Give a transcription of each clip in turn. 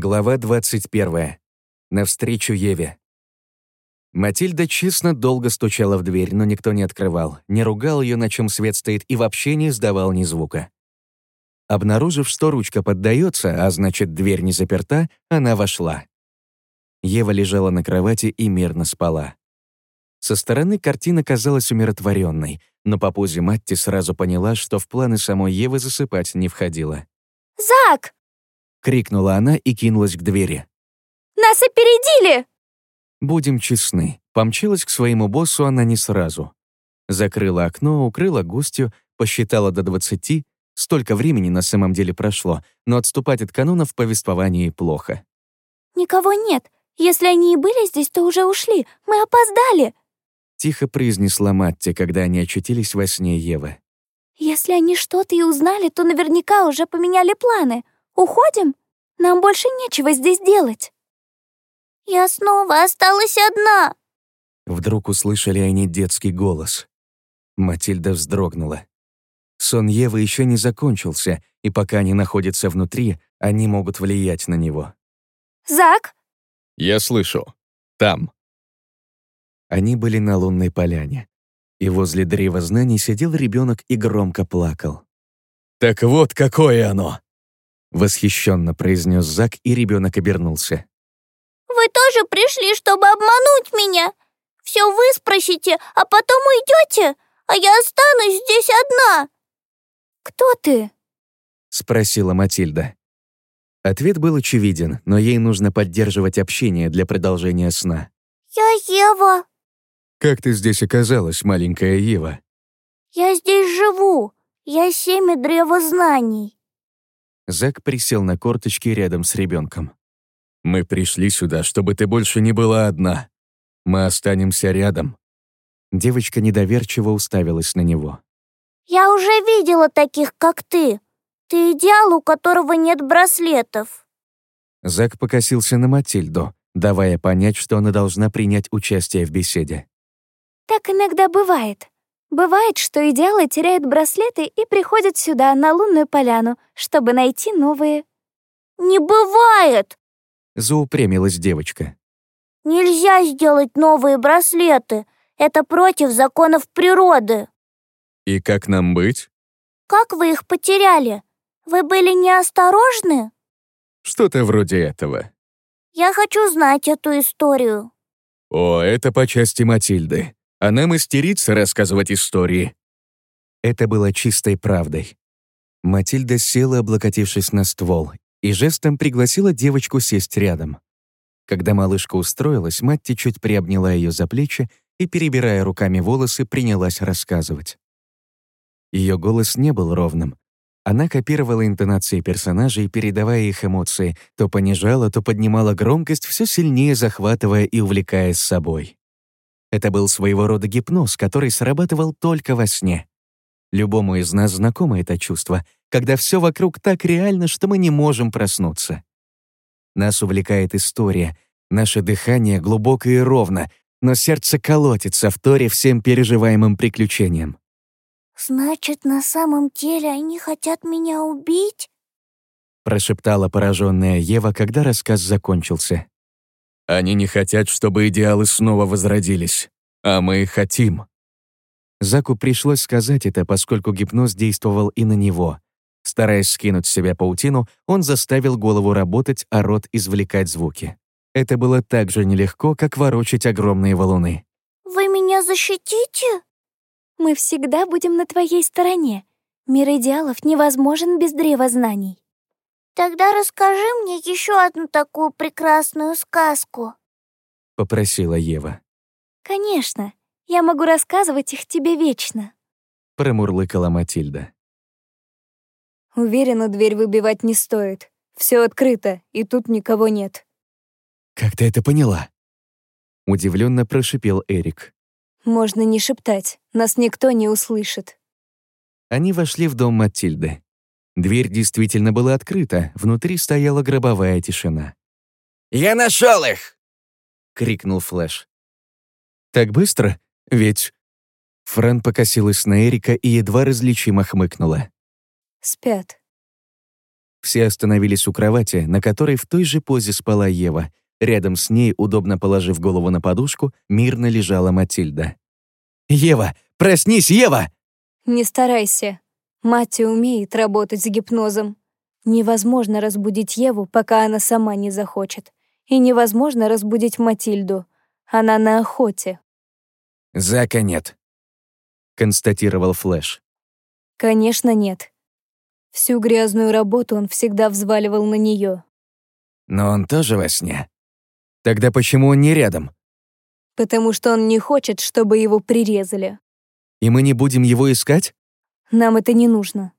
Глава 21. Навстречу Еве. Матильда честно долго стучала в дверь, но никто не открывал, не ругал ее, на чем свет стоит, и вообще не издавал ни звука. Обнаружив, что ручка поддается, а значит, дверь не заперта, она вошла. Ева лежала на кровати и мирно спала. Со стороны картина казалась умиротворенной, но по позе Матти сразу поняла, что в планы самой Евы засыпать не входило. «Зак!» — крикнула она и кинулась к двери. «Нас опередили!» Будем честны, помчалась к своему боссу она не сразу. Закрыла окно, укрыла гостью, посчитала до двадцати. Столько времени на самом деле прошло, но отступать от канона в повествовании плохо. «Никого нет. Если они и были здесь, то уже ушли. Мы опоздали!» Тихо произнесла Матти, когда они очутились во сне Евы. «Если они что-то и узнали, то наверняка уже поменяли планы. Уходим? Нам больше нечего здесь делать». «Я снова осталась одна!» Вдруг услышали они детский голос. Матильда вздрогнула. Сон Евы еще не закончился, и пока они находятся внутри, они могут влиять на него. «Зак?» «Я слышу. Там». Они были на лунной поляне, и возле древа знаний сидел ребенок и громко плакал. «Так вот какое оно!» Восхищенно произнес Зак, и ребенок обернулся. «Вы тоже пришли, чтобы обмануть меня? Все вы спросите, а потом уйдете, а я останусь здесь одна!» «Кто ты?» — спросила Матильда. Ответ был очевиден, но ей нужно поддерживать общение для продолжения сна. «Я Ева». «Как ты здесь оказалась, маленькая Ева?» «Я здесь живу. Я семя древа знаний». Зак присел на корточки рядом с ребенком. «Мы пришли сюда, чтобы ты больше не была одна. Мы останемся рядом». Девочка недоверчиво уставилась на него. «Я уже видела таких, как ты. Ты идеал, у которого нет браслетов». Зак покосился на Матильду, давая понять, что она должна принять участие в беседе. «Так иногда бывает. Бывает, что идеалы теряют браслеты и приходят сюда, на лунную поляну, чтобы найти новые. «Не бывает!» — заупрямилась девочка. «Нельзя сделать новые браслеты. Это против законов природы». «И как нам быть?» «Как вы их потеряли? Вы были неосторожны?» «Что-то вроде этого». «Я хочу знать эту историю». «О, это по части Матильды. Она мастерица рассказывать истории». Это было чистой правдой. Матильда села, облокотившись на ствол, и жестом пригласила девочку сесть рядом. Когда малышка устроилась, Матти чуть приобняла ее за плечи и, перебирая руками волосы, принялась рассказывать. Ее голос не был ровным. Она копировала интонации персонажей, передавая их эмоции, то понижала, то поднимала громкость, все сильнее захватывая и увлекая с собой. Это был своего рода гипноз, который срабатывал только во сне. Любому из нас знакомо это чувство, когда все вокруг так реально, что мы не можем проснуться. Нас увлекает история, наше дыхание глубоко и ровно, но сердце колотится в торе всем переживаемым приключениям. «Значит, на самом деле они хотят меня убить?» прошептала пораженная Ева, когда рассказ закончился. Они не хотят, чтобы идеалы снова возродились, а мы хотим. Заку пришлось сказать это, поскольку гипноз действовал и на него. Стараясь скинуть с себя паутину, он заставил голову работать, а рот извлекать звуки. Это было так же нелегко, как ворочать огромные валуны. «Вы меня защитите?» «Мы всегда будем на твоей стороне. Мир идеалов невозможен без древа знаний». «Тогда расскажи мне еще одну такую прекрасную сказку», — попросила Ева. «Конечно, я могу рассказывать их тебе вечно», — промурлыкала Матильда. «Уверена, дверь выбивать не стоит. Все открыто, и тут никого нет». «Как ты это поняла?» — удивленно прошипел Эрик. «Можно не шептать, нас никто не услышит». Они вошли в дом Матильды. Дверь действительно была открыта, внутри стояла гробовая тишина. «Я нашел их!» — крикнул Флэш. «Так быстро? Ведь...» Фран покосилась на Эрика и едва различимо хмыкнула. «Спят». Все остановились у кровати, на которой в той же позе спала Ева. Рядом с ней, удобно положив голову на подушку, мирно лежала Матильда. «Ева! Проснись, Ева!» Не старайся. Мать умеет работать с гипнозом. Невозможно разбудить Еву, пока она сама не захочет. И невозможно разбудить Матильду. Она на охоте. «Зака нет», — констатировал Флэш. Конечно, нет. Всю грязную работу он всегда взваливал на нее. «Но он тоже во сне. Тогда почему он не рядом? Потому что он не хочет, чтобы его прирезали. И мы не будем его искать? Нам это не нужно.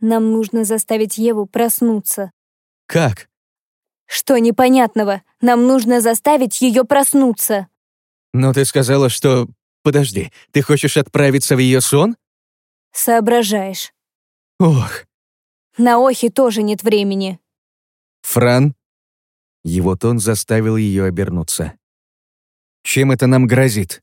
Нам нужно заставить Еву проснуться. Как? Что непонятного? Нам нужно заставить ее проснуться. Но ты сказала, что... Подожди, ты хочешь отправиться в ее сон? Соображаешь. Ох. На охи тоже нет времени. Фран? Его тон заставил ее обернуться. Чем это нам грозит?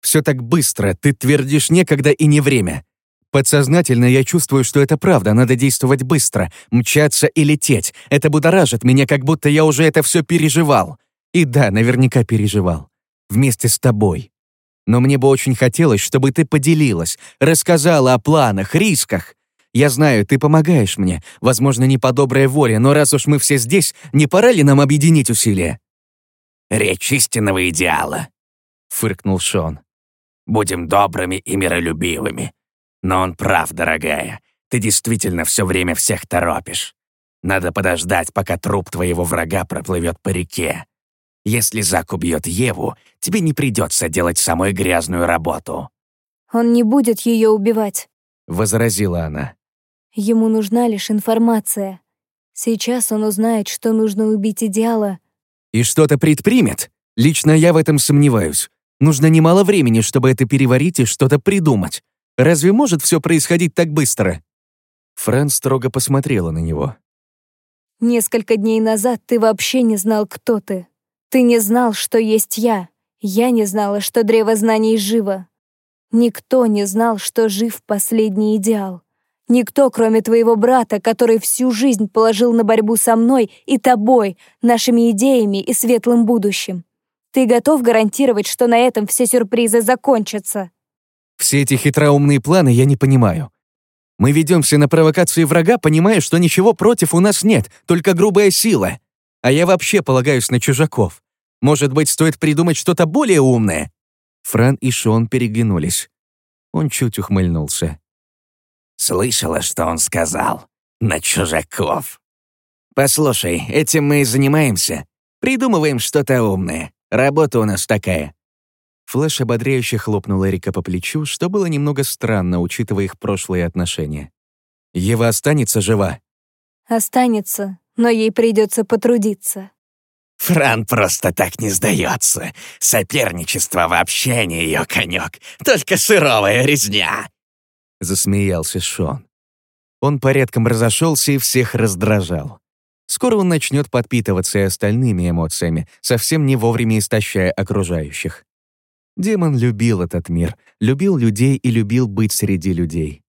Все так быстро, ты твердишь некогда и не время. Подсознательно я чувствую, что это правда, надо действовать быстро, мчаться и лететь. Это будоражит меня, как будто я уже это все переживал. И да, наверняка переживал. Вместе с тобой. Но мне бы очень хотелось, чтобы ты поделилась, рассказала о планах, рисках. Я знаю, ты помогаешь мне, возможно, не по доброй воле, но раз уж мы все здесь, не пора ли нам объединить усилия?» «Речь истинного идеала», — фыркнул Шон. «Будем добрыми и миролюбивыми. Но он прав, дорогая. Ты действительно все время всех торопишь. Надо подождать, пока труп твоего врага проплывет по реке. Если Зак убьет Еву, тебе не придется делать самую грязную работу». «Он не будет ее убивать», — возразила она. «Ему нужна лишь информация. Сейчас он узнает, что нужно убить идеала». «И что-то предпримет? Лично я в этом сомневаюсь. Нужно немало времени, чтобы это переварить и что-то придумать. Разве может все происходить так быстро?» Фран строго посмотрела на него. «Несколько дней назад ты вообще не знал, кто ты. Ты не знал, что есть я. Я не знала, что древо знаний живо. Никто не знал, что жив последний идеал. Никто, кроме твоего брата, который всю жизнь положил на борьбу со мной и тобой, нашими идеями и светлым будущим. Ты готов гарантировать, что на этом все сюрпризы закончатся?» «Все эти хитроумные планы я не понимаю. Мы ведемся на провокации врага, понимая, что ничего против у нас нет, только грубая сила. А я вообще полагаюсь на чужаков. Может быть, стоит придумать что-то более умное?» Фран и Шон переглянулись. Он чуть ухмыльнулся. «Слышала, что он сказал? На чужаков. Послушай, этим мы и занимаемся. Придумываем что-то умное. Работа у нас такая». Флэш ободряюще хлопнул Эрика по плечу, что было немного странно, учитывая их прошлые отношения. «Ева останется жива?» «Останется, но ей придется потрудиться». Фран просто так не сдается. Соперничество вообще не ее конек, только сыровая резня. Засмеялся Шон. Он порядком разошелся и всех раздражал. Скоро он начнет подпитываться и остальными эмоциями, совсем не вовремя истощая окружающих. Демон любил этот мир, любил людей и любил быть среди людей.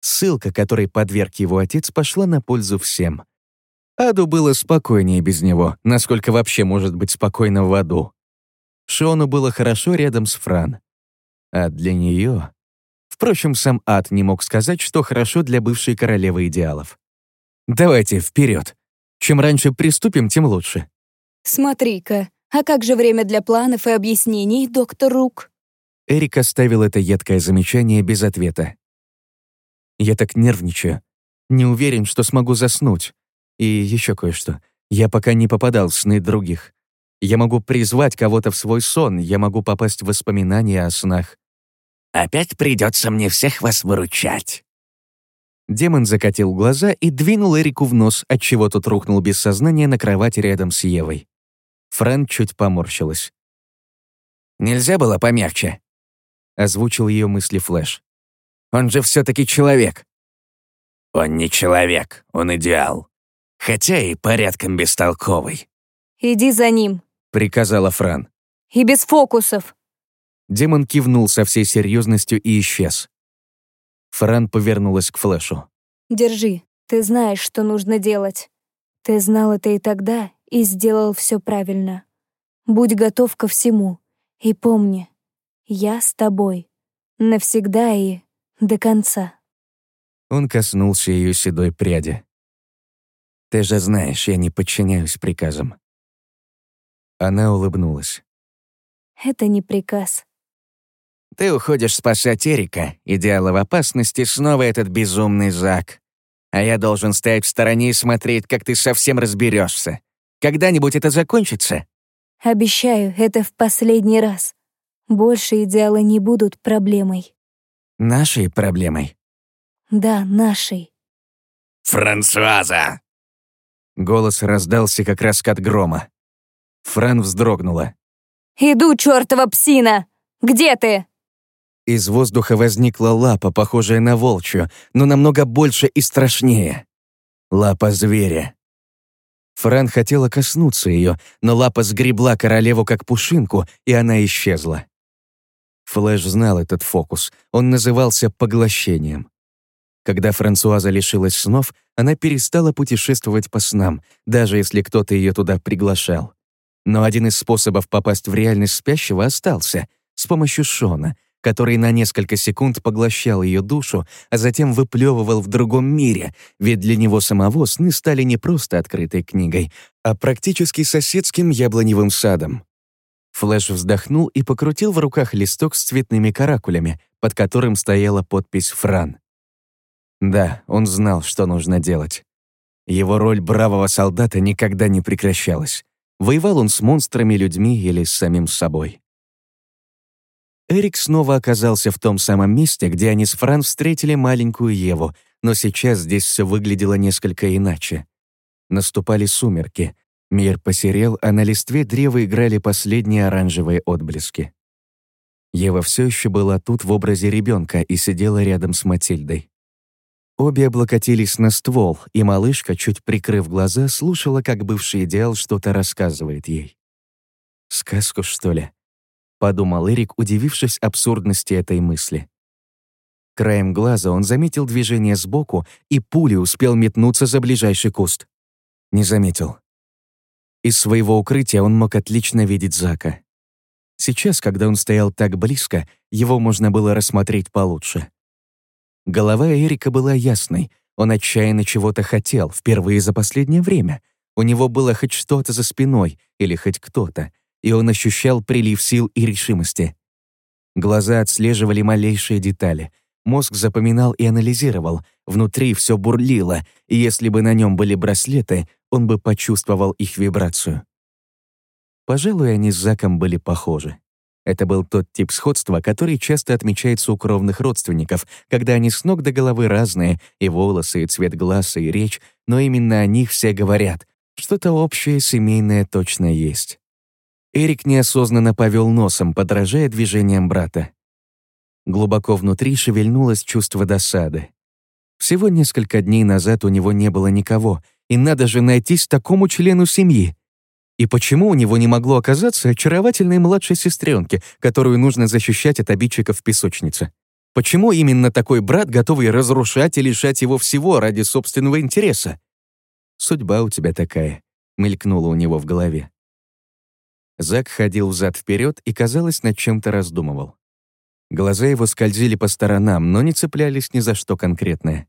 Ссылка, которой подверг его отец, пошла на пользу всем — Аду было спокойнее без него, насколько вообще может быть спокойно в аду. Шону было хорошо рядом с Фран. А для нее... Впрочем, сам ад не мог сказать, что хорошо для бывшей королевы идеалов. «Давайте, вперед. Чем раньше приступим, тем лучше». «Смотри-ка, а как же время для планов и объяснений, доктор Рук?» Эрик оставил это едкое замечание без ответа. «Я так нервничаю. Не уверен, что смогу заснуть. И еще кое-что. Я пока не попадал в сны других. Я могу призвать кого-то в свой сон, я могу попасть в воспоминания о снах. «Опять придется мне всех вас выручать». Демон закатил глаза и двинул Эрику в нос, отчего тот рухнул без сознания на кровати рядом с Евой. Фрэн чуть поморщилась. «Нельзя было помягче?» — озвучил ее мысли Флэш. «Он же все таки человек». «Он не человек, он идеал хотя и порядком бестолковый. «Иди за ним», — приказала Фран. «И без фокусов». Демон кивнул со всей серьезностью и исчез. Фран повернулась к Флэшу. «Держи, ты знаешь, что нужно делать». Ты знал это и тогда, и сделал все правильно. Будь готов ко всему. И помни, я с тобой. Навсегда и до конца. Он коснулся ее седой пряди. «Ты же знаешь, я не подчиняюсь приказам». Она улыбнулась. «Это не приказ». «Ты уходишь спасать Эрика, идеала в опасности, снова этот безумный Зак. А я должен стоять в стороне и смотреть, как ты совсем разберешься. Когда-нибудь это закончится?» «Обещаю, это в последний раз. Больше идеалы не будут проблемой». «Нашей проблемой?» «Да, нашей». «Франсуаза!» Голос раздался, как раскат грома. Фран вздрогнула. «Иду, чертова псина! Где ты?» Из воздуха возникла лапа, похожая на волчью, но намного больше и страшнее. Лапа зверя. Фран хотела коснуться ее, но лапа сгребла королеву как пушинку, и она исчезла. Флэш знал этот фокус. Он назывался поглощением. Когда Франсуаза лишилась снов, она перестала путешествовать по снам, даже если кто-то ее туда приглашал. Но один из способов попасть в реальность спящего остался — с помощью Шона, который на несколько секунд поглощал ее душу, а затем выплевывал в другом мире, ведь для него самого сны стали не просто открытой книгой, а практически соседским яблоневым садом. Флэш вздохнул и покрутил в руках листок с цветными каракулями, под которым стояла подпись «Фран». Да, он знал, что нужно делать. Его роль бравого солдата никогда не прекращалась. Воевал он с монстрами, людьми или с самим собой. Эрик снова оказался в том самом месте, где они с Фран встретили маленькую Еву, но сейчас здесь все выглядело несколько иначе. Наступали сумерки, Мир посерел, а на листве древа играли последние оранжевые отблески. Ева все еще была тут в образе ребенка и сидела рядом с Матильдой. Обе облокотились на ствол, и малышка, чуть прикрыв глаза, слушала, как бывший идеал что-то рассказывает ей. «Сказку, что ли?» — подумал Эрик, удивившись абсурдности этой мысли. Краем глаза он заметил движение сбоку, и пулей успел метнуться за ближайший куст. Не заметил. Из своего укрытия он мог отлично видеть Зака. Сейчас, когда он стоял так близко, его можно было рассмотреть получше. Голова Эрика была ясной, он отчаянно чего-то хотел, впервые за последнее время. У него было хоть что-то за спиной или хоть кто-то, и он ощущал прилив сил и решимости. Глаза отслеживали малейшие детали — Мозг запоминал и анализировал, внутри все бурлило, и если бы на нем были браслеты, он бы почувствовал их вибрацию. Пожалуй, они с Заком были похожи. Это был тот тип сходства, который часто отмечается у кровных родственников, когда они с ног до головы разные, и волосы, и цвет глаз, и речь, но именно о них все говорят. Что-то общее семейное точно есть. Эрик неосознанно повел носом, подражая движениям брата. Глубоко внутри шевельнулось чувство досады. Всего несколько дней назад у него не было никого, и надо же найтись такому члену семьи. И почему у него не могло оказаться очаровательной младшей сестренки, которую нужно защищать от обидчиков в песочнице? Почему именно такой брат, готовый разрушать и лишать его всего ради собственного интереса? «Судьба у тебя такая», — мелькнула у него в голове. Зак ходил взад-вперед и, казалось, над чем-то раздумывал. Глаза его скользили по сторонам, но не цеплялись ни за что конкретное.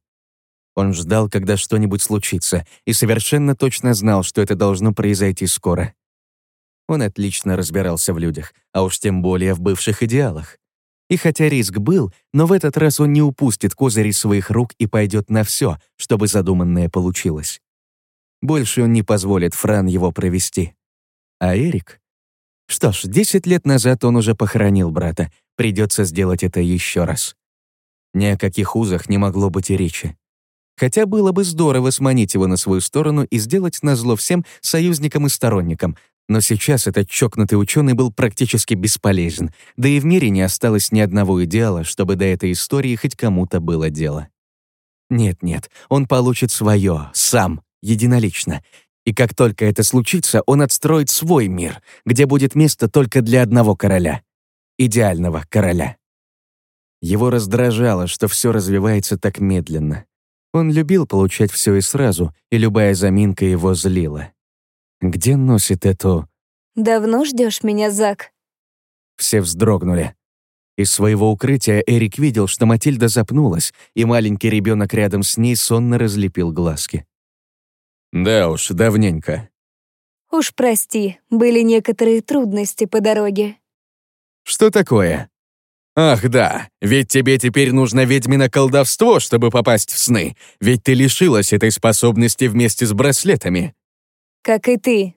Он ждал, когда что-нибудь случится, и совершенно точно знал, что это должно произойти скоро. Он отлично разбирался в людях, а уж тем более в бывших идеалах. И хотя риск был, но в этот раз он не упустит козыри своих рук и пойдет на все, чтобы задуманное получилось. Больше он не позволит Фран его провести. А Эрик? Что ж, 10 лет назад он уже похоронил брата, придется сделать это еще раз. Ни о каких узах не могло быть и речи. Хотя было бы здорово сманить его на свою сторону и сделать назло всем союзникам и сторонникам, но сейчас этот чокнутый ученый был практически бесполезен, да и в мире не осталось ни одного идеала, чтобы до этой истории хоть кому-то было дело. Нет-нет, он получит свое, сам, единолично, и как только это случится, он отстроит свой мир, где будет место только для одного короля. Идеального короля. Его раздражало, что все развивается так медленно. Он любил получать все и сразу, и любая заминка его злила. Где носит эту... «Давно ждешь меня, Зак?» Все вздрогнули. Из своего укрытия Эрик видел, что Матильда запнулась, и маленький ребенок рядом с ней сонно разлепил глазки. «Да уж, давненько». «Уж прости, были некоторые трудности по дороге». «Что такое?» «Ах да, ведь тебе теперь нужно ведьмино колдовство, чтобы попасть в сны, ведь ты лишилась этой способности вместе с браслетами». «Как и ты».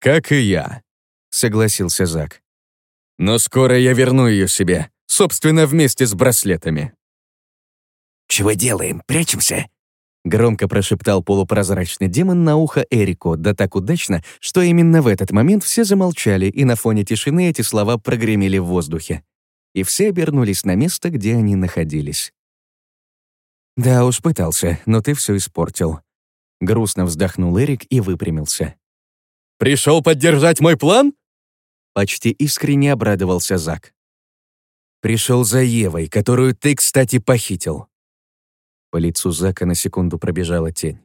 «Как и я», — согласился Зак. «Но скоро я верну ее себе, собственно, вместе с браслетами». «Чего делаем? Прячемся?» Громко прошептал полупрозрачный демон на ухо Эрику, да так удачно, что именно в этот момент все замолчали, и на фоне тишины эти слова прогремели в воздухе и все обернулись на место, где они находились. «Да уж, пытался, но ты все испортил». Грустно вздохнул Эрик и выпрямился. «Пришел поддержать мой план?» Почти искренне обрадовался Зак. «Пришел за Евой, которую ты, кстати, похитил». По лицу Зака на секунду пробежала тень.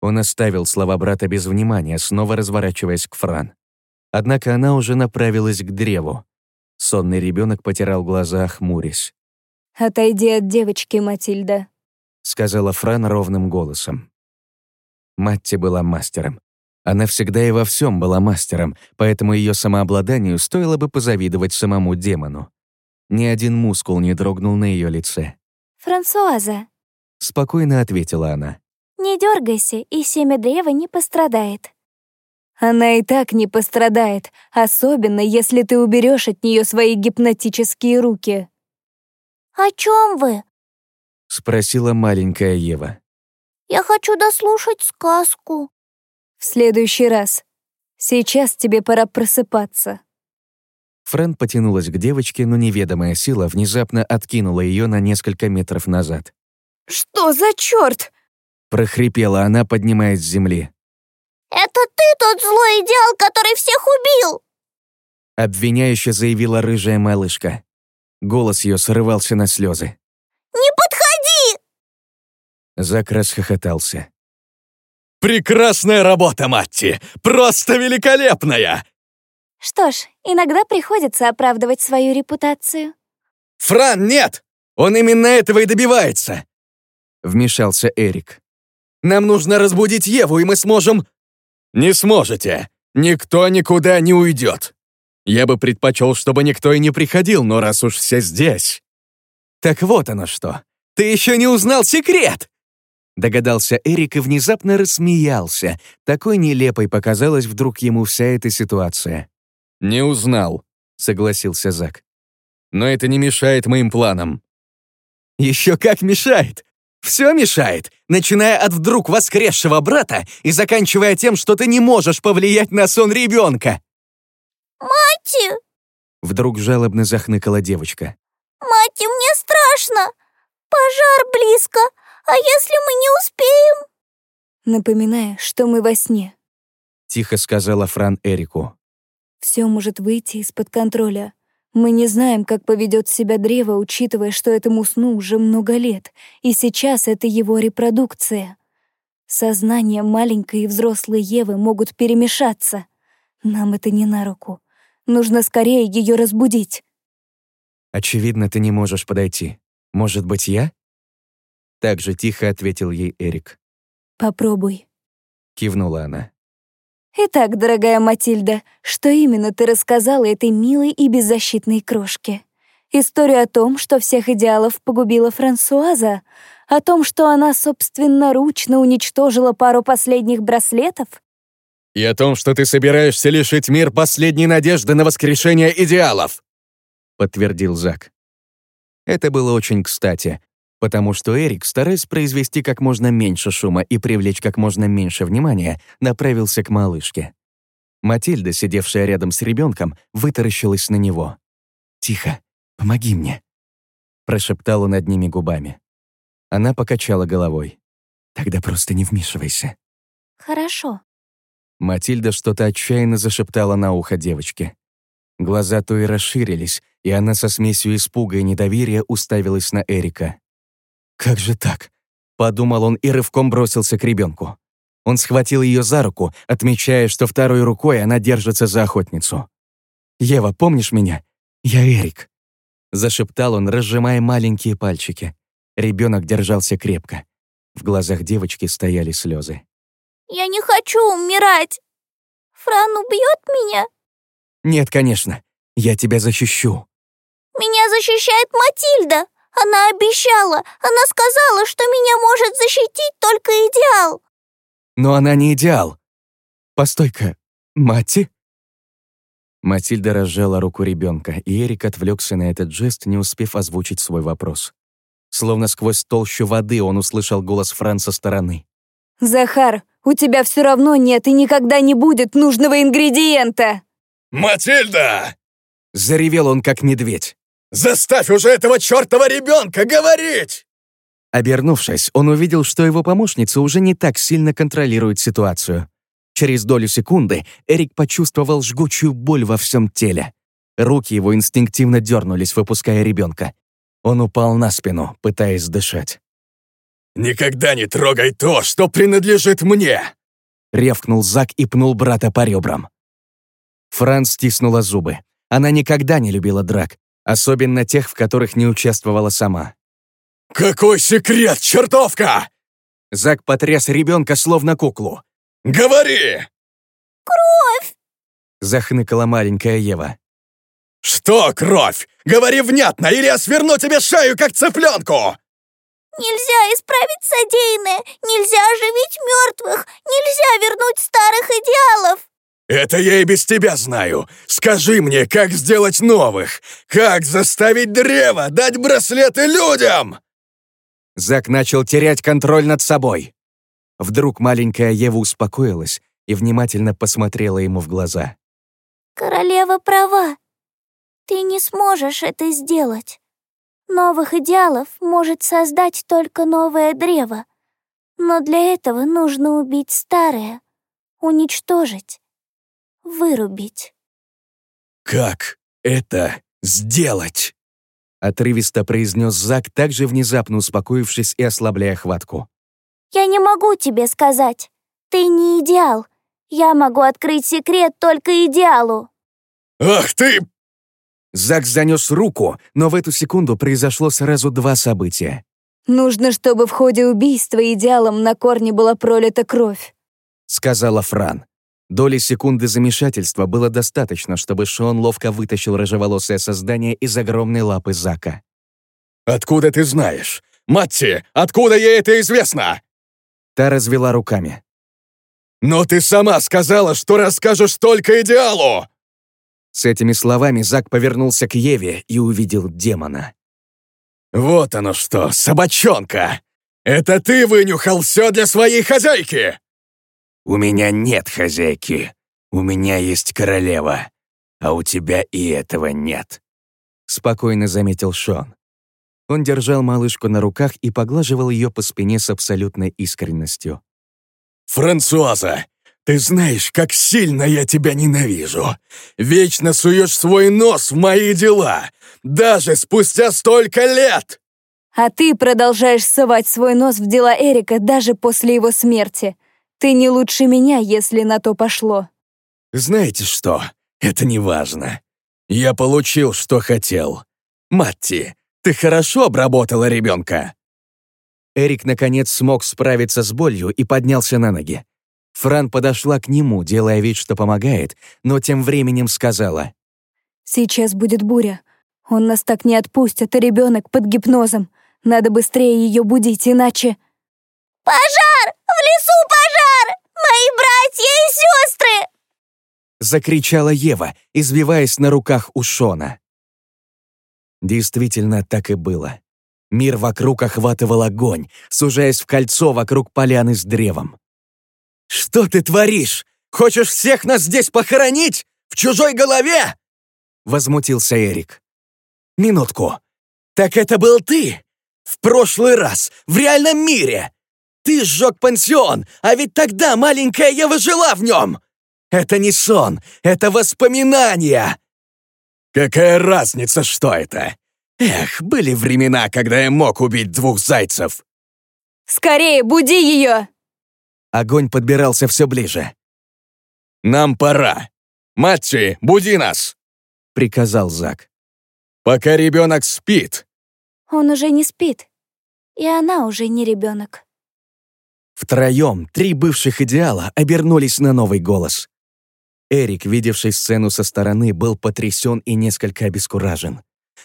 Он оставил слова брата без внимания, снова разворачиваясь к Фран. Однако она уже направилась к древу. Сонный ребенок потирал глаза, хмурясь. «Отойди от девочки, Матильда», — сказала Фран ровным голосом. Матти была мастером. Она всегда и во всем была мастером, поэтому ее самообладанию стоило бы позавидовать самому демону. Ни один мускул не дрогнул на ее лице. «Франсуаза», — спокойно ответила она. «Не дергайся, и семя древа не пострадает». Она и так не пострадает, особенно если ты уберешь от нее свои гипнотические руки. «О чем вы?» — спросила маленькая Ева. «Я хочу дослушать сказку». «В следующий раз. Сейчас тебе пора просыпаться». Фрэн потянулась к девочке, но неведомая сила внезапно откинула ее на несколько метров назад. «Что за черт?» — прохрипела она, поднимаясь с земли. «Это ты тот злой идеал, который всех убил!» Обвиняюще заявила рыжая малышка. Голос ее срывался на слезы. «Не подходи!» Зак расхохотался. «Прекрасная работа, Матти! Просто великолепная!» Что ж, иногда приходится оправдывать свою репутацию. «Фран, нет! Он именно этого и добивается!» Вмешался Эрик. «Нам нужно разбудить Еву, и мы сможем...» «Не сможете. Никто никуда не уйдет. Я бы предпочел, чтобы никто и не приходил, но раз уж все здесь...» «Так вот оно что. Ты еще не узнал секрет!» Догадался Эрик и внезапно рассмеялся. Такой нелепой показалась вдруг ему вся эта ситуация. «Не узнал», — согласился Зак. «Но это не мешает моим планам». «Еще как мешает! Все мешает, начиная от вдруг воскресшего брата и заканчивая тем, что ты не можешь повлиять на сон ребенка. «Мати!» Вдруг жалобно захныкала девочка. «Мати, мне страшно! Пожар близко, а если мы не успеем?» Напоминаю, что мы во сне. Тихо сказала Фран Эрику. Все может выйти из-под контроля. Мы не знаем, как поведет себя древо, учитывая, что этому сну уже много лет, и сейчас это его репродукция. Сознание маленькой и взрослой Евы могут перемешаться. Нам это не на руку. Нужно скорее ее разбудить. Очевидно, ты не можешь подойти. Может быть, я? Так же тихо ответил ей Эрик. Попробуй. Кивнула она. Итак, дорогая Матильда, что именно ты рассказала этой милой и беззащитной крошке? Историю о том, что всех идеалов погубила Франсуаза? О том, что она собственноручно уничтожила пару последних браслетов? И о том, что ты собираешься лишить мир последней надежды на воскрешение идеалов, подтвердил Зак. Это было очень кстати, потому что Эрик, стараясь произвести как можно меньше шума и привлечь как можно меньше внимания, направился к малышке. Матильда, сидевшая рядом с ребенком, вытаращилась на него. «Тихо, помоги мне», — прошептал он одними губами. Она покачала головой. «Тогда просто не вмешивайся». «Хорошо». Матильда что-то отчаянно зашептала на ухо девочке. Глаза то и расширились, и она со смесью испуга и недоверия уставилась на Эрика. «Как же так? Подумал он и рывком бросился к ребенку. Он схватил ее за руку, отмечая, что второй рукой она держится за охотницу. «Ева, помнишь меня? Я Эрик», — зашептал он, разжимая маленькие пальчики. Ребенок держался крепко. В глазах девочки стояли слезы. «Я не хочу умирать! Фран убьет меня?» «Нет, конечно. Я тебя защищу». «Меня защищает Матильда!» Она обещала, она сказала, что меня может защитить только идеал. Но она не идеал. Постой-ка, Мати? Матильда разжала руку ребенка, и Эрик отвлекся на этот жест, не успев озвучить свой вопрос. Словно сквозь толщу воды он услышал голос Фран со стороны. «Захар, у тебя все равно нет и никогда не будет нужного ингредиента!» «Матильда!» Заревел он, как медведь. Заставь уже этого чертова ребенка говорить!» Обернувшись, он увидел, что его помощница уже не так сильно контролирует ситуацию. Через долю секунды Эрик почувствовал жгучую боль во всем теле. Руки его инстинктивно дернулись, выпуская ребенка. Он упал на спину, пытаясь дышать. «Никогда не трогай то, что принадлежит мне!» Ревкнул Зак и пнул брата по ребрам. Франц стиснула зубы. Она никогда не любила драк, особенно тех, в которых не участвовала сама. «Какой секрет, чертовка?» Зак потряс ребенка словно куклу. «Говори!» «Кровь!» Захныкала маленькая Ева. «Что кровь? Говори внятно, или я сверну тебе шею, как цыпленку!» «Нельзя исправить содеянное, нельзя оживить мертвых, нельзя вернуть старых идеалов!» «Это я и без тебя знаю. Скажи мне, как сделать новых? Как заставить древо дать браслеты людям?» Зак начал терять контроль над собой. Вдруг маленькая Ева успокоилась и внимательно посмотрела ему в глаза. «Королева права. Ты не сможешь это сделать. Новых идеалов может создать только новое древо. Но для этого нужно убить старое, уничтожить вырубить. «Как это сделать?» Отрывисто произнес Зак, также внезапно успокоившись и ослабляя хватку. «Я не могу тебе сказать. Ты не идеал. Я могу открыть секрет только идеалу». «Ах ты!» Зак занес руку, но в эту секунду произошло сразу два события. «Нужно, чтобы в ходе убийства идеалом на корне была пролита кровь», — сказала Фран. Доли секунды замешательства было достаточно, чтобы Шон ловко вытащил рыжеволосое создание из огромной лапы Зака. «Откуда ты знаешь? Матти, откуда ей это известно?» Та развела руками. «Но ты сама сказала, что расскажешь только идеалу!» С этими словами Зак повернулся к Еве и увидел демона. «Вот оно что, собачонка! Это ты вынюхал все для своей хозяйки!» «У меня нет хозяйки. У меня есть королева. А у тебя и этого нет», — спокойно заметил Шон. Он держал малышку на руках и поглаживал ее по спине с абсолютной искренностью. «Франсуаза, ты знаешь, как сильно я тебя ненавижу. Вечно суешь свой нос в мои дела, даже спустя столько лет!» «А ты продолжаешь совать свой нос в дела Эрика даже после его смерти. Ты не лучше меня, если на то пошло. Знаете что? Это не важно. Я получил, что хотел. Матти, ты хорошо обработала ребенка. Эрик, наконец, смог справиться с болью и поднялся на ноги. Фран подошла к нему, делая вид, что помогает, но тем временем сказала. «Сейчас будет буря. Он нас так не отпустит, а ребенок под гипнозом. Надо быстрее ее будить, иначе...» «Пожар! В лесу пожар! Мои братья и сестры!» Закричала Ева, извиваясь на руках у Шона. Действительно, так и было. Мир вокруг охватывал огонь, сужаясь в кольцо вокруг поляны с древом. «Что ты творишь? Хочешь всех нас здесь похоронить? В чужой голове?» Возмутился Эрик. «Минутку. Так это был ты? В прошлый раз, в реальном мире? Ты сжег пансион, а ведь тогда маленькая Ева жила в нем! Это не сон, это воспоминания!» «Какая разница, что это? Эх, были времена, когда я мог убить двух зайцев!» Скорее, буди ее!» Огонь подбирался все ближе. «Нам пора! Матчи, буди нас!» — приказал Зак. «Пока ребенок спит!» Он уже не спит, и она уже не ребенок. Втроем три бывших идеала обернулись на новый голос. Эрик, видевший сцену со стороны, был потрясен и несколько обескуражен.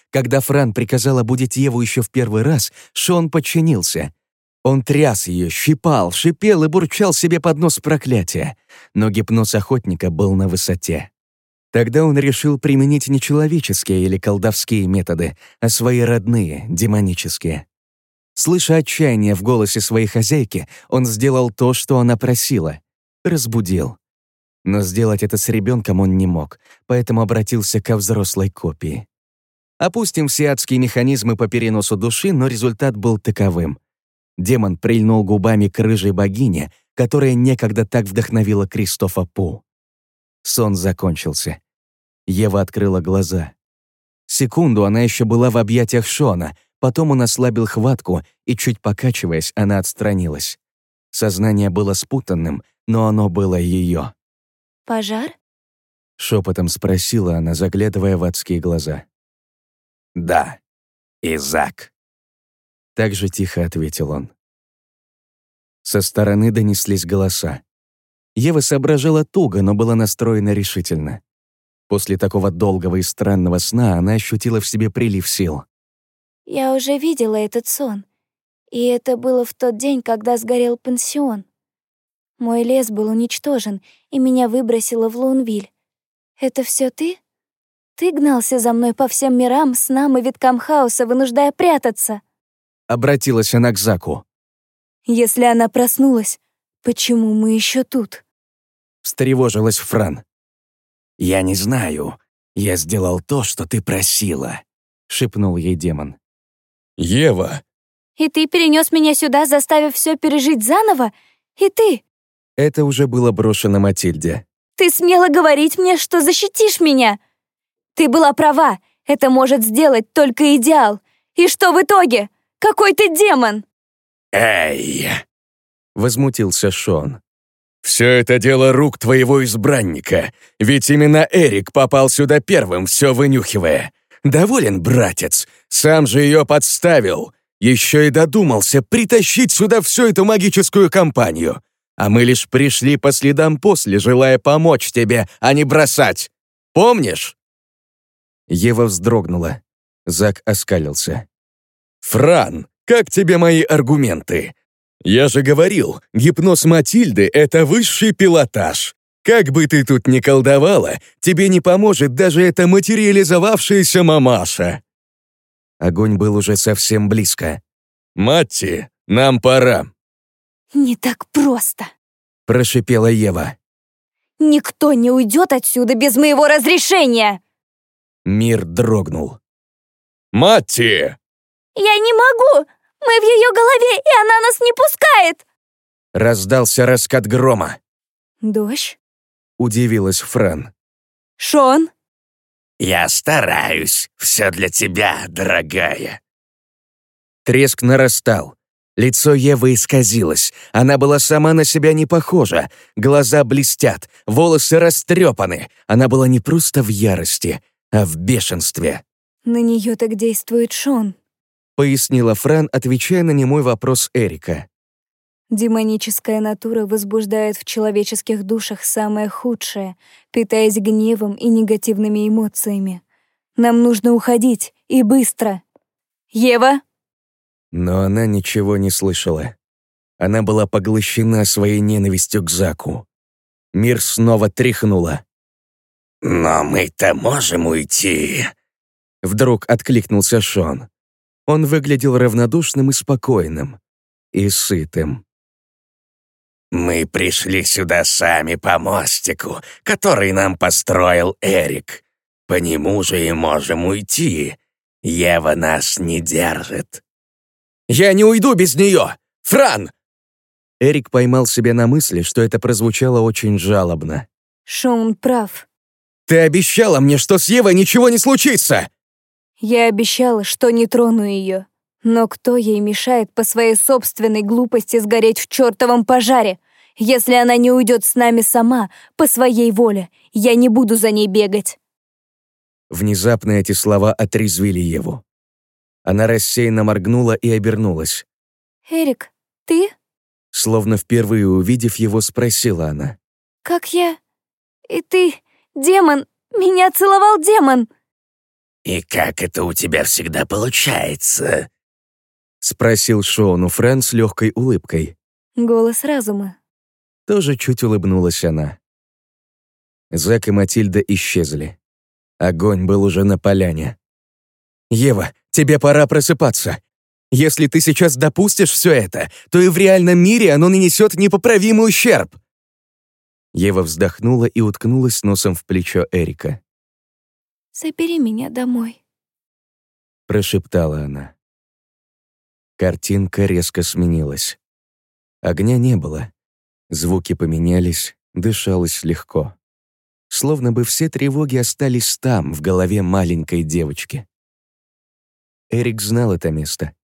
Когда Фран приказала будить Еву еще в первый раз, Шон подчинился. Он тряс ее, щипал, шипел и бурчал себе под нос проклятия, но гипноз охотника был на высоте. Тогда он решил применить не человеческие или колдовские методы, а свои родные, демонические. Слыша отчаяние в голосе своей хозяйки, он сделал то, что она просила — разбудил. Но сделать это с ребенком он не мог, поэтому обратился ко взрослой копии. Опустим все адские механизмы по переносу души, но результат был таковым. Демон прильнул губами к рыжей богине, которая некогда так вдохновила Кристофа Пу. Сон закончился. Ева открыла глаза. Секунду она еще была в объятиях Шона, потом он ослабил хватку, и, чуть покачиваясь, она отстранилась. Сознание было спутанным, но оно было ее. «Пожар?» — шепотом спросила она, заглядывая в адские глаза. «Да, Изак». Так же тихо ответил он. Со стороны донеслись голоса. Ева соображала туго, но была настроена решительно. После такого долгого и странного сна она ощутила в себе прилив сил. «Я уже видела этот сон. И это было в тот день, когда сгорел пансион. Мой лес был уничтожен, и меня выбросило в Лунвиль. Это все ты? Ты гнался за мной по всем мирам, снам и виткам хаоса, вынуждая прятаться. Обратилась она к Заку. Если она проснулась, почему мы еще тут? Встревожилась Фран. «Я не знаю. Я сделал то, что ты просила», — шепнул ей демон. «Ева!» «И ты перенес меня сюда, заставив все пережить заново? И ты?» Это уже было брошено Матильде. «Ты смело говорить мне, что защитишь меня? Ты была права, это может сделать только идеал. И что в итоге? Какой ты демон!» «Эй!» — возмутился Шон. «Все это дело рук твоего избранника, ведь именно Эрик попал сюда первым, все вынюхивая. Доволен, братец, сам же ее подставил. Еще и додумался притащить сюда всю эту магическую компанию а мы лишь пришли по следам после, желая помочь тебе, а не бросать. Помнишь?» Ева вздрогнула. Зак оскалился. «Фран, как тебе мои аргументы? Я же говорил, гипноз Матильды — это высший пилотаж. Как бы ты тут ни колдовала, тебе не поможет даже эта материализовавшаяся мамаша». Огонь был уже совсем близко. «Матти, нам пора. «Не так просто», — прошипела Ева. «Никто не уйдет отсюда без моего разрешения!» Мир дрогнул. «Матти!» «Я не могу! Мы в ее голове, и она нас не пускает!» Раздался раскат грома. «Дождь?» — удивилась Фран. «Шон?» «Я стараюсь. Все для тебя, дорогая». Треск нарастал. Лицо Евы исказилось. Она была сама на себя не похожа. Глаза блестят, волосы растрепаны. Она была не просто в ярости, а в бешенстве. «На нее так действует Шон», — пояснила Фран, отвечая на немой вопрос Эрика. Демоническая натура возбуждает в человеческих душах самое худшее, питаясь гневом и негативными эмоциями. Нам нужно уходить, и быстро. «Ева!» Но она ничего не слышала. Она была поглощена своей ненавистью к Заку. Мир снова тряхнуло. «Но мы-то можем уйти!» Вдруг откликнулся Шон. Он выглядел равнодушным и спокойным. И сытым. «Мы пришли сюда сами по мостику, который нам построил Эрик. По нему же и можем уйти. Ева нас не держит». «Я не уйду без нее! Фран!» Эрик поймал себя на мысли, что это прозвучало очень жалобно. Шон прав. «Ты обещала мне, что с Евой ничего не случится!» Я обещала, что не трону ее. Но кто ей мешает по своей собственной глупости сгореть в чертовом пожаре? Если она не уйдет с нами сама, по своей воле, я не буду за ней бегать. Внезапно эти слова отрезвили его. Она рассеянно моргнула и обернулась. «Эрик, ты?» Словно впервые увидев его, спросила она. «Как я? И ты, демон, меня целовал демон!» «И как это у тебя всегда получается?» Спросил Шоун у Фрэн с легкой улыбкой. Голос разума. Тоже чуть улыбнулась она. Зак и Матильда исчезли. Огонь был уже на поляне. «Ева, тебе пора просыпаться. Если ты сейчас допустишь все это, то и в реальном мире оно нанесет непоправимый ущерб». Ева вздохнула и уткнулась носом в плечо Эрика. «Забери меня домой», — прошептала она. Картинка резко сменилась. Огня не было. Звуки поменялись, дышалось легко. Словно бы все тревоги остались там, в голове маленькой девочки. Эрик знал это место.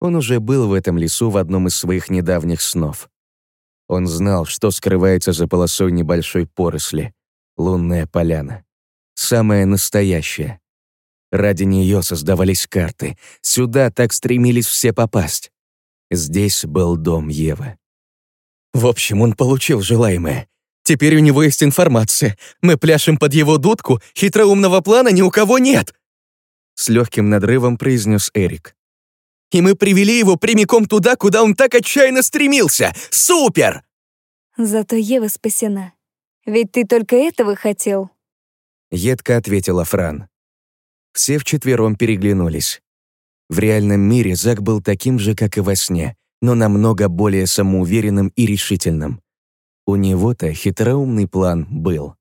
Он уже был в этом лесу в одном из своих недавних снов. Он знал, что скрывается за полосой небольшой поросли — лунная поляна. Самая настоящая. Ради нее создавались карты. Сюда так стремились все попасть. Здесь был дом Евы. В общем, он получил желаемое. Теперь у него есть информация. Мы пляшем под его дудку, хитроумного плана ни у кого нет. С легким надрывом произнес Эрик. И мы привели его прямиком туда, куда он так отчаянно стремился. Супер! Зато Ева спасена. Ведь ты только этого хотел. Едко ответила Фран. Все вчетвером переглянулись. В реальном мире Зак был таким же, как и во сне, но намного более самоуверенным и решительным. У него-то хитроумный план был.